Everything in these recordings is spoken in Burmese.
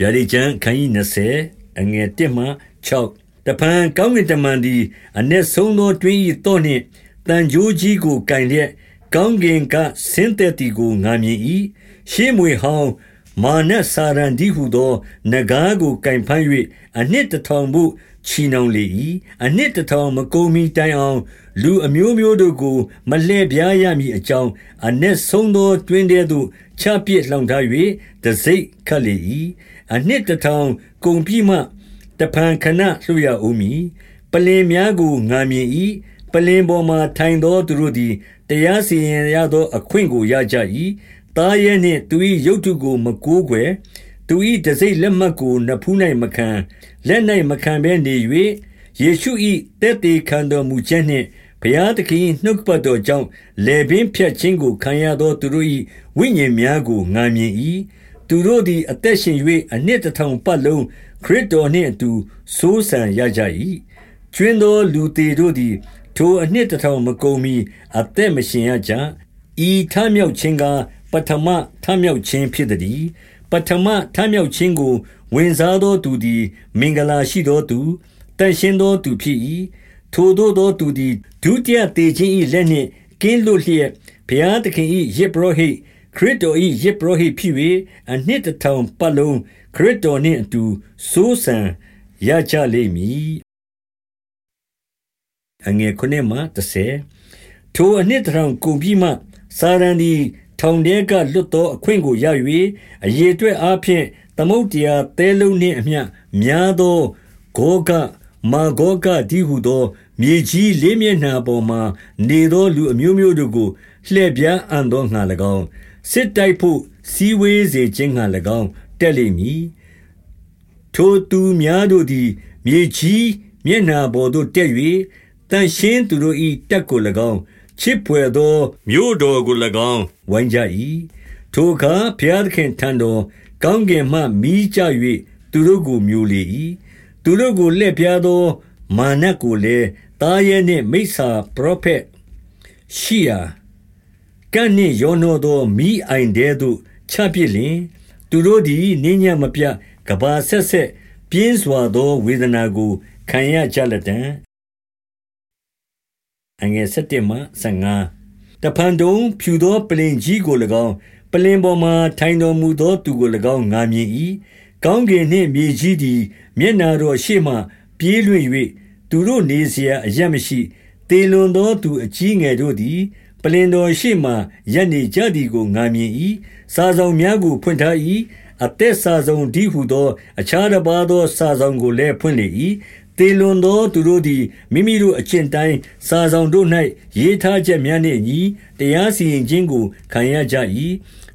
ဗျာဒိတ်ကျမ်းခန်းကြီး20အငယ်1မှ6တပံကောင်းကင်တမန်သည်အ내ဆုံးသောတွင်း၏တော့နှင့်တန်ကြိုးကြီးကိုကင်လျက်ကောင်းကင်ကဆင်းသက်သည်ကိုငါမြင်၏ရှေးမွေဟောင်းမာနစာရန်ဒီဟုသောနဂါးကိုကင်ဖမ်း၍အနှစ်တထောင်ဖို့ချီနှောင်လေ၏အနှစ်တထောင်မကုန်မီတိုင်အောင် လူအမျိုးမျိုးတို့ကို မလှည့်ပြားရမည်အကြောင်းအ내ဆုံးသောတွင်တဲ့သို့ချပြစ်လှောင်ထား၍တစိ့ခတ်လေ၏ အနှစ်တထောင်ကုန်ပြီးမှတဖန်ခဏလှရဦးမည်ပလင်များကိုငာမြင်၏ပလင်ပေါ်မှထိုင်သောသူတို့သည်တရားစီရင်ရသော အခွင့်ကိုရကြ၏သားရဲနှင့်သူ၏ရုပ်တုကို မကိုးကွယ်သူ၏တစိ့လက်မှတ်ကိုနဖူး၌မခံလက်၌မခံဘဲနေ၍ယေရှု၏တက်သေးခံတော်မူခြင်းနှင့်ဘုရားသခင်၏နှုတ်ပတ်တော်ကြောင့်လေပင်ဖြတ်ခြင်းကိုခံရသောသူတို့၏ဝိညာဉ်များကိုငာမြင်၏ သူတို့သည် အသက်ရှင်၍အနှစ်တစ်ထောင်ပတ်လုံး ခရစ်တော်နှင့်အတူ စိုးစံရကြ၏ကျွင်းသောလူသေးတို့သည် ထိုအနှစ်တစ်ထောင်မကုန်မီအသက်မရှင်ရကြ ဤထမြောက်ခြင်းကပထမထမြောက်ခြင်းဖြစ်သည်ပထမထမြောက်ခြင်းကို ဝင်စားသောသူသည် မင်္ဂလာရှိသောသူတန်ရှင်းသောသူဖြစ်၏ထိုသို့သောသူသည် ဒုတိယတေခြင်း၏လက်နှင့် ကင်းလွတ်လျက် ဘုရားသခင်၏ယေဘရဟိ ခရစ်တော်၏ယေဘရဟိဖြစ်၍အနှစ်တစ်ထောင်ပတ်လုံးခရစ်တော်နှင့်အတူစိုးစံရကြလိမ့်မည်အငယ်ခုနှစ်မှ30ထိုအနှစ်တစ်ထောင်ကုန်ပြီးမှစာရန်သည်ထောင်ထဲကလွတ်သောအခွင့်ကိုရ၍အရေအတွက်အားဖြင့်သမုတ်တရားသဲလုံးနှင့်အမျှများသောဂောကမာဂောကဒီဟုသော မြေကြီးလေးမျက်နှာပေါ်မှ နေသောလူအမျိုးမျိုးတို့ကိုလှည့်ပြားအံ့သောငှာ၎င်း စစ်တိုက်ဖို့စီဝေးစေခြင်းငှာ၎င်းတက်လိမ့်မည်ထိုသူများတို့သည်မြေကြီးမျက်နှာပေါ်သို့တက်၍တန်ရှင်းသူတို့၏တက်ကို၎င်းချစ်ဖွယ်သောမြို့တော်ကို၎င်းဝိုင်းကြ၏ထိုအခါဘုရားသခင်ထံတော်ကောင်းကင်မှမိကြ၍သူတို့ကိုမျိုးလေ၏သူတို့ကိုလက်ပြားသောမာနကိုလည်းတားရဲနှင့်မိစ္ဆာပရောဖက်ရှိယာ ကန့်နှင့်ရောနှောသောမီးအိုင်ထဲသို့ ချပစ်လျှင်၊သူတို့သည် နေ့ညဉ့်မပြတ် ကမ္ဘာအဆက်ဆက် ပြင်းစွာသော ဝေဒနာကို ခံရကြလတံ့။တဖန်တုံ၊ဖြူသောပလ္လင်ကြီးကို၎င်း၊ပလ္လင်ပေါ်မှာ ထိုင်တော်မူသောသူကို၎င်း ငါမြင်၏။ကောင်းကင်နှင့်မြေကြီးသည် မျက်နှာတော်ရှေ့မှ ပြေးလွင့်၍၊သူတို့နေစရာအရပ်မရှိ။သေလွန်သောသူအကြီးအငယ်တို့သည် လင်တော်ရှေ့မှရက်နေကြသည်ကိုငာမြင်၏စာဆောင်များကိုဖွင့်ထား၏အသက်စာဆောင်ဒီဟုသော အခြားတစ်ပါးသော စာဆောင်ကိုလည်းဖွင့်လေ၏တေလွန်သောသူတို့သည်မိမိတို့အကျင့်တိုင်းစာဆောင်တို့၌ရေးထားချက်များနှင့်ညီတရားစီရင်ခြင်းကိုခံရကြ၏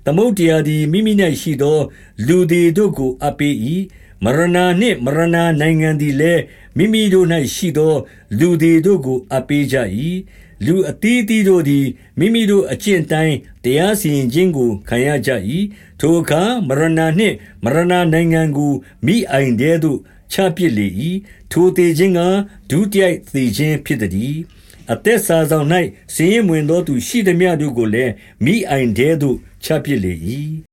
သမုတ်တရားသည်မိမိ၌ရှိသော လူသည်တို့ကိုအပ်ပေး၏မရဏနှင့်မရဏနိုင်ငံသည်လည်းမိမိတို့၌ရှိသော လူသည်တို့ကိုအပ်ပေးကြ၏ လူအသီးသီးတို့သည် မိမိတို့အကျင့်တိုင်းတရားစီရင်ခြင်းကို ခံရကြ၏ထိုအခါမရဏနှင့်မရဏနိုင်ငံကိုမိအိုင်တဲသို့ချပစ်လေ၏ထိုသေးခြင်းကဒုတိယသေခြင်းဖြစ်သည်အသက်စာဆောင်၌စည်ရင်ဝင်သောသူရှိသည်များတို့ကိုလည်းမိအိုင်တဲသို့ချပစ်လေ၏